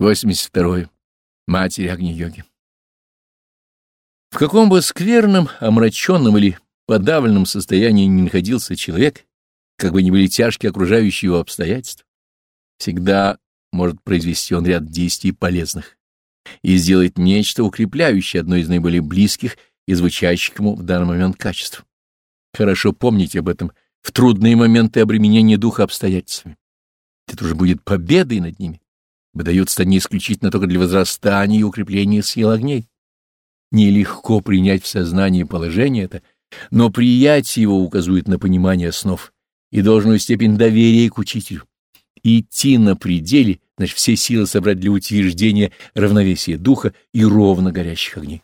82. Матери Агни-йоги. В каком бы скверном, омраченном или подавленном состоянии ни находился человек, как бы ни были тяжкие окружающие его обстоятельства, всегда может произвести он ряд действий полезных и сделать нечто укрепляющее одно из наиболее близких и звучащих ему в данный момент качеств. Хорошо помните об этом в трудные моменты обременения духа обстоятельствами. Это уже будет победой над ними выдаются они исключительно только для возрастания и укрепления сил огней. Нелегко принять в сознании положение это, но приятие его указывает на понимание основ и должную степень доверия к учителю. Идти на пределе, значит, все силы собрать для утверждения равновесия духа и ровно горящих огней.